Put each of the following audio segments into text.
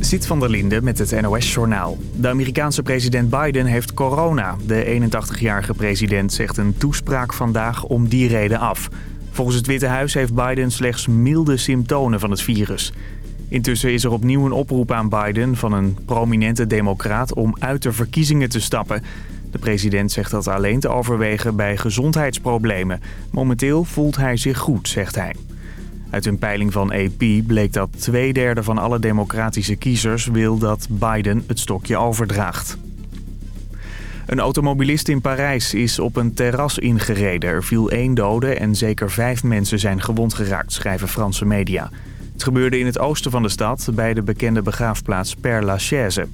Zit van der Linde met het NOS-journaal. De Amerikaanse president Biden heeft corona. De 81-jarige president zegt een toespraak vandaag om die reden af. Volgens het Witte Huis heeft Biden slechts milde symptomen van het virus. Intussen is er opnieuw een oproep aan Biden van een prominente democraat om uit de verkiezingen te stappen. De president zegt dat alleen te overwegen bij gezondheidsproblemen. Momenteel voelt hij zich goed, zegt hij. Uit een peiling van AP bleek dat twee derde van alle democratische kiezers wil dat Biden het stokje overdraagt. Een automobilist in Parijs is op een terras ingereden. Er viel één dode en zeker vijf mensen zijn gewond geraakt, schrijven Franse media. Het gebeurde in het oosten van de stad, bij de bekende begraafplaats Père Lachaise.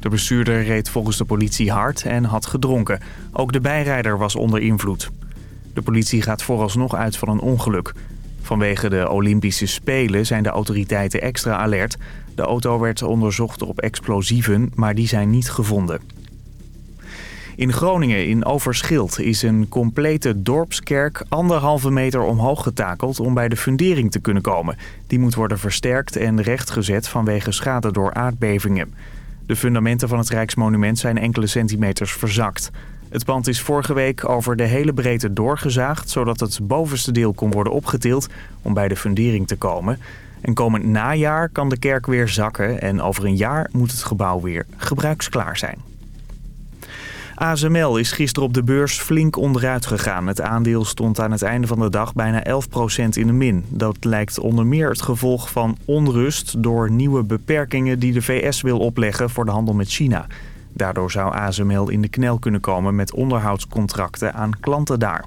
De bestuurder reed volgens de politie hard en had gedronken. Ook de bijrijder was onder invloed. De politie gaat vooralsnog uit van een ongeluk. Vanwege de Olympische Spelen zijn de autoriteiten extra alert. De auto werd onderzocht op explosieven, maar die zijn niet gevonden. In Groningen, in Overschild, is een complete dorpskerk anderhalve meter omhoog getakeld om bij de fundering te kunnen komen. Die moet worden versterkt en rechtgezet vanwege schade door aardbevingen. De fundamenten van het Rijksmonument zijn enkele centimeters verzakt. Het pand is vorige week over de hele breedte doorgezaagd... zodat het bovenste deel kon worden opgetild om bij de fundering te komen. En komend najaar kan de kerk weer zakken... en over een jaar moet het gebouw weer gebruiksklaar zijn. ASML is gisteren op de beurs flink onderuit gegaan. Het aandeel stond aan het einde van de dag bijna 11% in de min. Dat lijkt onder meer het gevolg van onrust door nieuwe beperkingen die de VS wil opleggen voor de handel met China. Daardoor zou ASML in de knel kunnen komen met onderhoudscontracten aan klanten daar.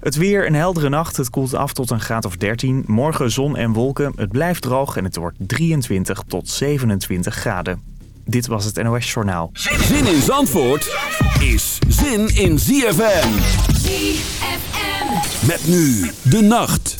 Het weer een heldere nacht. Het koelt af tot een graad of 13. Morgen zon en wolken. Het blijft droog en het wordt 23 tot 27 graden. Dit was het NOS Journaal. Zin in Zandvoort is zin in ZFM. ZFM. Met nu de nacht.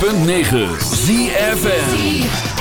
106.9 ZFN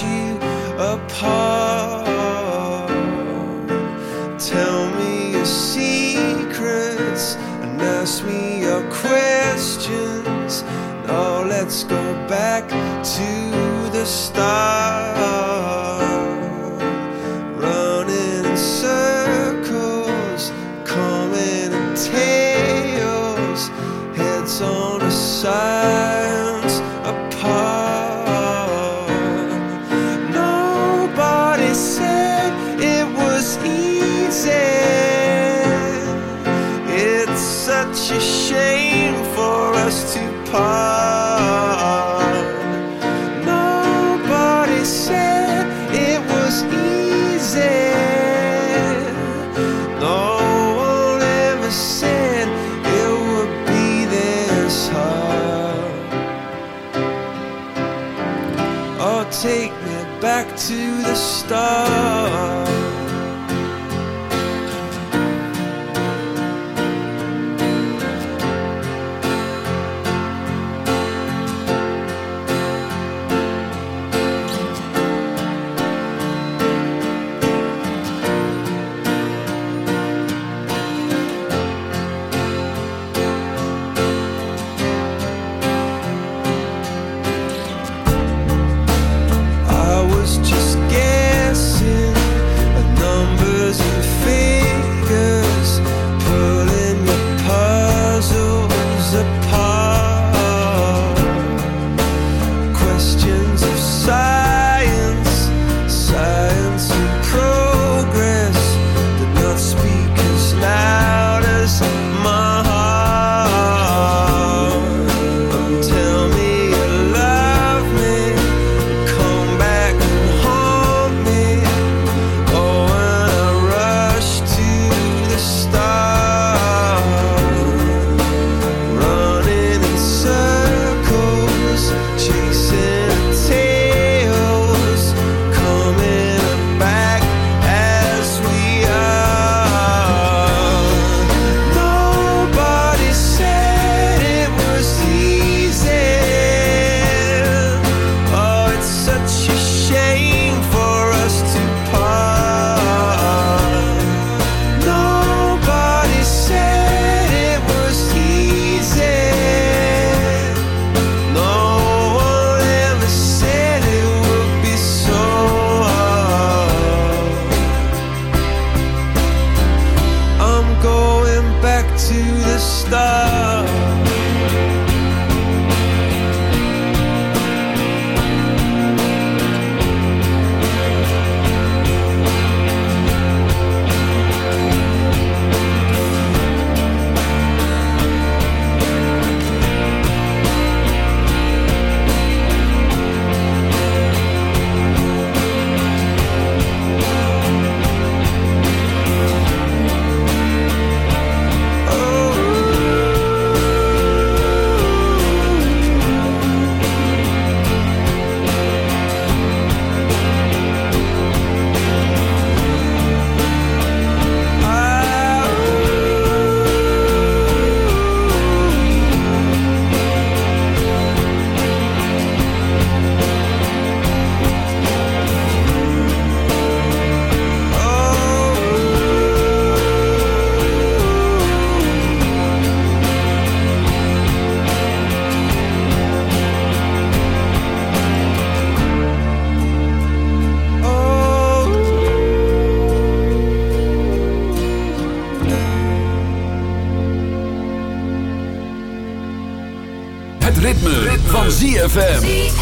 you apart. Tell me your secrets and ask me your questions. Now let's go back to the start. love. ZFM.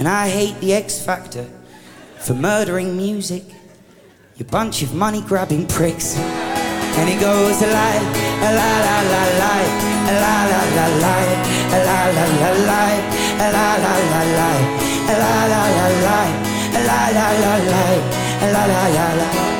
And I hate the X Factor for murdering music, you bunch of money grabbing pricks. And it goes a lie, a la la la la, a la la la la, a la la la la, a la la la la, a la la la la, a la la la la, a la la la la.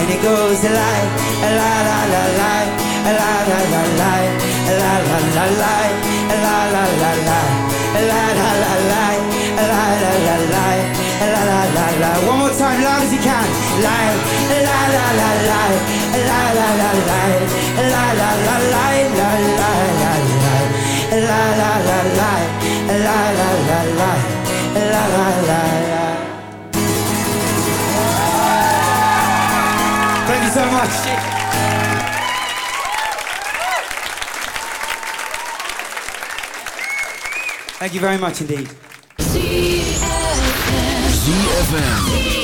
And it goes a lie, a la la la la, a la la la la, a la la la la, a la la la la, a la la la la, a la la la la, a la la la la. One more time, loud as you can. Lie, a la la la la, a la la la la, a la la la la, la la la la, a la la la la, a la la la la, a la la la you so much. Thank you very much indeed. ZFM.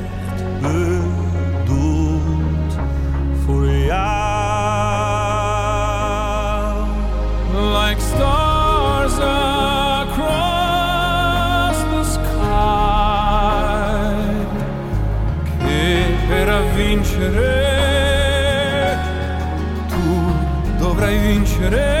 stars across the sky. Per vincere tu dovrai vincere.